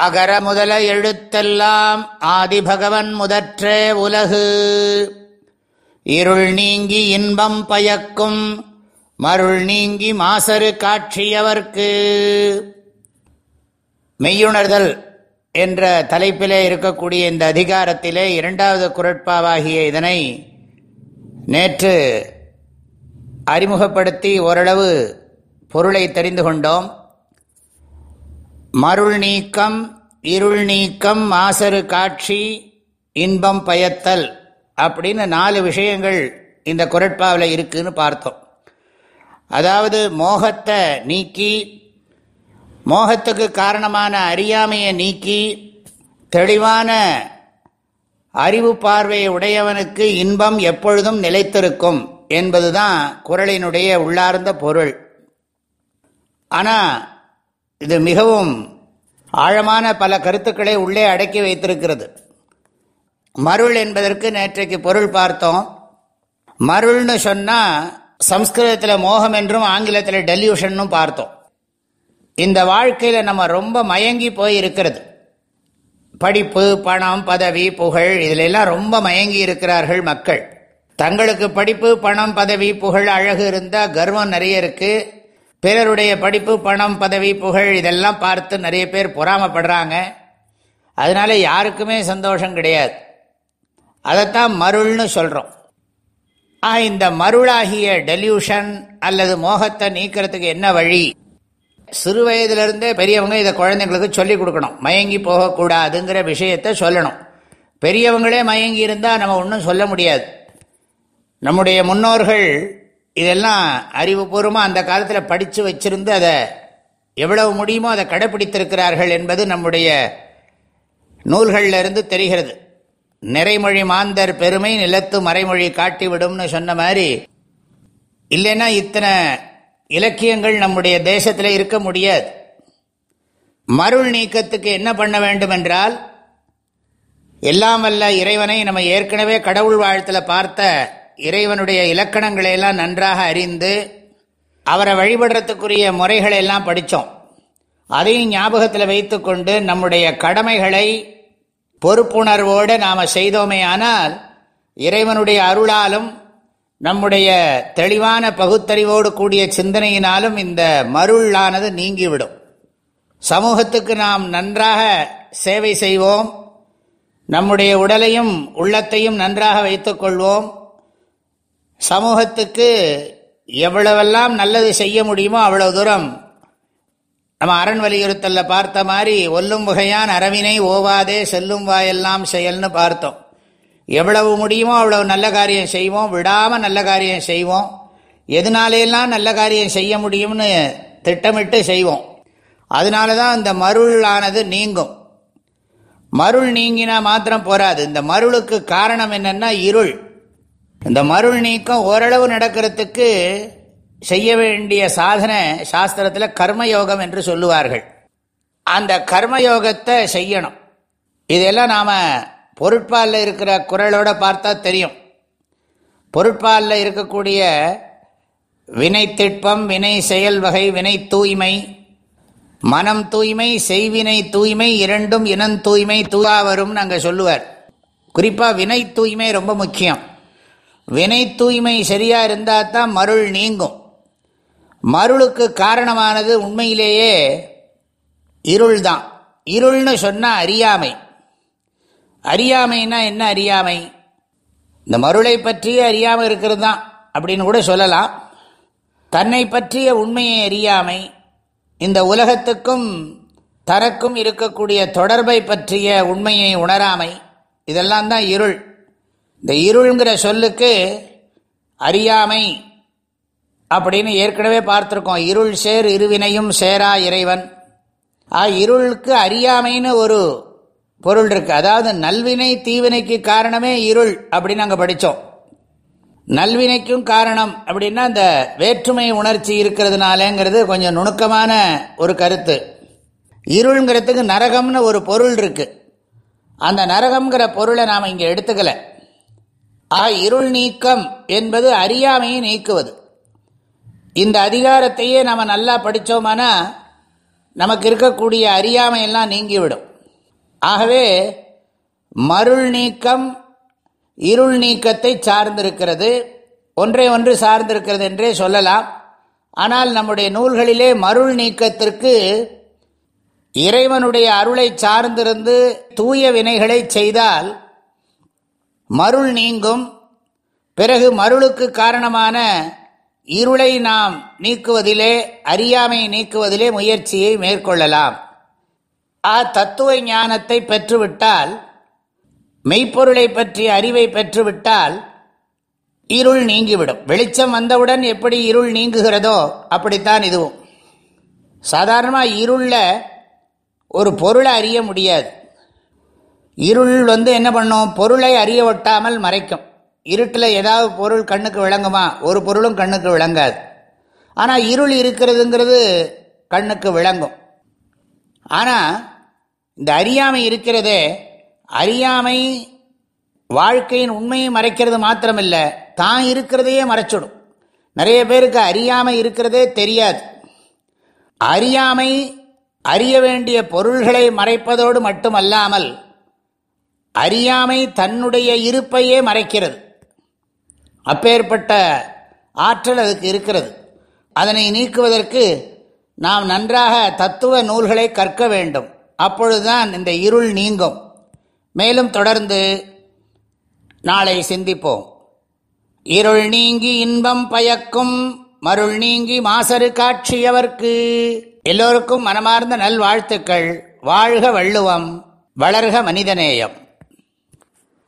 அகர முதல எழுத்தெல்லாம் ஆதிபகவன் முதற்றே உலகு. இருள் நீங்கி இன்பம் பயக்கும் மருள் நீங்கி மாசரு காட்சியவர்க்கு. மெய்யுணர்தல் என்ற தலைப்பிலே இருக்கக்கூடிய இந்த அதிகாரத்திலே இரண்டாவது குரட்பாவாகிய இதனை நேற்று அறிமுகப்படுத்தி ஓரளவு பொருளை தெரிந்து கொண்டோம். மருள் நீக்கம் இருள் நீக்கம் மாசரு காட்சி இன்பம் பயத்தல் அப்படின்னு நாலு விஷயங்கள் இந்த குரட்பாவில் இருக்குன்னு பார்த்தோம். அதாவது மோகத்தை நீக்கி மோகத்துக்கு காரணமான அறியாமையை நீக்கி தெளிவான அறிவு பார்வையை உடையவனுக்கு இன்பம் எப்பொழுதும் நிலைத்திருக்கும் என்பதுதான் குரலினுடைய உள்ளார்ந்த பொருள். ஆனால் இது மிகவும் ஆழமான பல கருத்துக்களை உள்ளே அடக்கி வைத்திருக்கிறது. மருள் என்பதற்கு நேற்றைக்கு பொருள் பார்த்தோம். மருள்னு சொன்னால் சம்ஸ்கிருதத்தில் மோகம் என்றும் ஆங்கிலத்தில் டெல்யூஷன்னும் பார்த்தோம். இந்த வாழ்க்கையில் நம்ம ரொம்ப மயங்கி போய் இருக்கிறது. படிப்பு பணம் பதவி புகழ் இதிலெல்லாம் ரொம்ப மயங்கி இருக்கிறார்கள் மக்கள். தங்களுக்கு படிப்பு பணம் பதவி புகழ் அழகு இருந்தால் கர்வம் நிறைய இருக்குது பிறருடைய படிப்பு பணம் பதவி புகழ் இதெல்லாம் பார்த்து நிறைய பேர் பொறாமப்படுறாங்க. அதனால யாருக்குமே சந்தோஷம் கிடையாது. அதைத்தான் மருள்னு சொல்கிறோம் ஆ இந்த மருளாகிய டெல்யூஷன் அல்லது மோகத்தை நீக்கிறதுக்கு என்ன வழி? சிறு வயதிலிருந்தே பெரியவங்க இதை குழந்தைங்களுக்கு சொல்லிக் கொடுக்கணும். மயங்கி போகக்கூடாதுங்கிற விஷயத்தை சொல்லணும். பெரியவங்களே மயங்கி இருந்தால் நம்ம ஒன்றும் சொல்ல முடியாது. நம்முடைய முன்னோர்கள் இதெல்லாம் அறிவுபூர்வமாக அந்த காலத்தில் படித்து வச்சிருந்து அதை எவ்வளவு முடியுமோ அதை கடைப்பிடித்திருக்கிறார்கள் என்பது நம்முடைய நூல்களிலிருந்து தெரிகிறது. நிறைமொழி மாந்தர் பெருமை நிலத்து மறைமொழி காட்டிவிடும்னு சொன்ன மாதிரி இல்லைன்னா இத்தனை இலக்கியங்கள் நம்முடைய தேசத்தில் இருக்க முடியாது. மருள் நீக்கத்துக்கு என்ன பண்ண வேண்டும் என்றால் எல்லாம் அல்ல இறைவனை நம்ம ஏற்கனவே கடவுள் வாழ்த்தில் பார்த்த இறைவனுடைய இலக்கணங்களை எல்லாம் நன்றாக அறிந்து அவரை வழிபடுறதுக்குரிய முறைகளை எல்லாம் படித்தோம் அதையும் ஞாபகத்தில் வைத்துக்கொண்டு நம்முடைய கடமைகளை பொறுப்புணர்வோடு நாம் செய்தோமே ஆனால் இறைவனுடைய அருளாலும் நம்முடைய தெளிவான பகுத்தறிவோடு கூடிய சிந்தனையினாலும் இந்த மருளானது நீங்கிவிடும். சமூகத்துக்கு நாம் நன்றாக சேவை செய்வோம். நம்முடைய உடலையும் உள்ளத்தையும் நன்றாக வைத்துக்கொள்வோம். சமூகத்துக்கு எவ்வளவெல்லாம் நல்லது செய்ய முடியுமோ அவ்வளவு தூரம் நம்ம அரண் வலியுறுத்தலில் பார்த்த மாதிரி ஒல்லும் வகையான் அரவினை ஓவாதே செல்லும் வாயெல்லாம் செயல்னு பார்த்தோம். எவ்வளவு முடியுமோ அவ்வளவு நல்ல காரியம் செய்வோம். விடாமல் நல்ல காரியம் செய்வோம். எதனாலேலாம் நல்ல காரியம் செய்ய முடியும்னு திட்டமிட்டு செய்வோம். அதனால தான் இந்த மருளானது நீங்கும். மருள் நீங்கினா மாத்திரம் போராது. இந்த மருளுக்கு காரணம் என்னென்னா இருள். இந்த மருள் நீக்கம் ஓரளவு நடக்கிறதுக்கு செய்ய வேண்டிய சாதனை சாஸ்திரத்தில் கர்மயோகம் என்று சொல்லுவார்கள். அந்த கர்மயோகத்தை செய்யணும். இதெல்லாம் நாம் பொருட்பாலில் இருக்கிற குரலோட பார்த்தா தெரியும். பொருட்பாலில் இருக்கக்கூடிய வினை திட்பம் வினை செயல் வகை வினை தூய்மை மனம் தூய்மை செய்வினை தூய்மை இரண்டும் இனம் தூய்மை தூவா வரும்னு அங்கே சொல்லுவார். குறிப்பாக வினை தூய்மை ரொம்ப முக்கியம். வினை தூய்மை சரியாக இருந்தால் தான் மருள் நீங்கும். மருளுக்கு காரணமானது உண்மையிலேயே இருள் தான் இருள்னு சொன்னால் அறியாமை. அறியாமைன்னா என்ன அறியாமை? இந்த மருளை பற்றிய அறியாமல் இருக்கிறது தான் அப்படின்னு கூட சொல்லலாம். தன்னை பற்றிய உண்மையை அறியாமை இந்த உலகத்துக்கும் தனக்கும் இருக்கக்கூடிய தொடர்பை பற்றிய உண்மையை உணராமை இதெல்லாம் தான் இருள். இந்த இருள்ங்கிற சொல்லுக்கு அறியாமை அப்படின்னு ஏற்கனவே பார்த்துருக்கோம். இருள் சேர் இருவினையும் சேரா இறைவன். ஆ இருளுக்கு அறியாமைன்னு ஒரு பொருள் இருக்கு. அதாவது நல்வினை தீவினைக்கு காரணமே இருள் அப்படின்னு நாங்கள் படித்தோம் நல்வினைக்கும் காரணம் அப்படின்னா அந்த வேற்றுமை உணர்ச்சி இருக்கிறதுனாலங்கிறது கொஞ்சம் நுணுக்கமான ஒரு கருத்து. இருள்ங்கிறதுக்கு நரகம்னு ஒரு பொருள் இருக்கு. அந்த நரகம்ங்கிற பொருளை நாம் இங்கே எடுத்துக்கலை. ஆ இருள் நீக்கம் என்பது அறியாமையை நீக்குவது. இந்த அதிகாரத்தையே நம்ம நல்லா படித்தோமானா நமக்கு இருக்கக்கூடிய அறியாமையெல்லாம் நீங்கிவிடும். ஆகவே மருள் நீக்கம் இருள் நீக்கத்தை சார்ந்திருக்கிறது. ஒன்றை ஒன்று சார்ந்திருக்கிறது என்றே சொல்லலாம். ஆனால் நம்முடைய நூல்களிலே மருள் நீக்கத்திற்கு இறைவனுடைய அருளை சார்ந்திருந்து தூய வினைகளை செய்தால் மருள் நீங்கும். பிறகு மருளுக்கு காரணமான இருளை நாம் நீக்குவதிலே அறியாமை நீக்குவதிலே முயற்சியை மேற்கொள்ளலாம். ஆ தத்துவ ஞானத்தை பெற்றுவிட்டால் மெய்ப்பொருளை பற்றிய அறிவை பெற்றுவிட்டால் இருள் நீங்கிவிடும். வெளிச்சம் வந்தவுடன் எப்படி இருள் நீங்குகிறதோ அப்படித்தான் இதுவும். சாதாரணமாக இருளில் ஒரு பொருளை அறிய முடியாது. இருள் வந்து என்ன பண்ணும்? பொருளை அறிய ஒட்டாமல் மறைக்கும். இருட்டில் ஏதாவது பொருள் கண்ணுக்கு விளங்குமா? ஒரு பொருளும் கண்ணுக்கு விளங்காது. ஆனால் இருள் இருக்கிறதுங்கிறது கண்ணுக்கு விளங்கும். ஆனால் இந்த அறியாமை இருக்கிறதே அறியாமை வாழ்க்கையின் உண்மையை மறைக்கிறது மாத்திரமில்லை தான் இருக்கிறதையே மறைச்சிடும். நிறைய பேருக்கு அறியாமை இருக்கிறதே தெரியாது. அறியாமை அறிய வேண்டிய பொருள்களை மறைப்பதோடு மட்டுமல்லாமல் அறியாமை தன்னுடைய இருப்பையே மறைக்கிறது. அப்பேற்பட்ட ஆற்றல் அதுக்கு இருக்கிறது. அதனை நீக்குவதற்கு நாம் நன்றாக தத்துவ நூல்களை கற்க வேண்டும். அப்பொழுதுதான் இந்த இருள் நீங்கும். மேலும் தொடர்ந்து நாளை சிந்திப்போம். இருள் நீங்கி இன்பம் பயக்கும் மருள் நீங்கி மாசரு காட்சியவர்க்கு எல்லோருக்கும் மனமார்ந்த நல்வாழ்த்துக்கள். வாழ்க வள்ளுவம் வளர்க மனிதநேயம்.